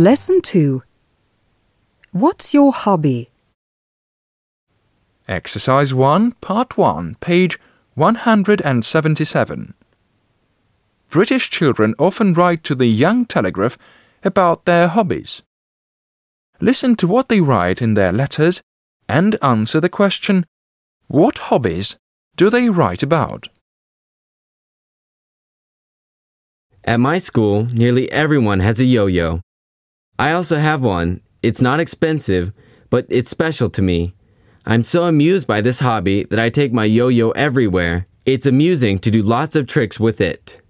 Lesson 2. What's your hobby? Exercise 1, Part 1, page 177. British children often write to the Young Telegraph about their hobbies. Listen to what they write in their letters and answer the question What hobbies do they write about? At my school, nearly everyone has a yo yo. I also have one. It's not expensive, but it's special to me. I'm so amused by this hobby that I take my yo yo everywhere. It's amusing to do lots of tricks with it.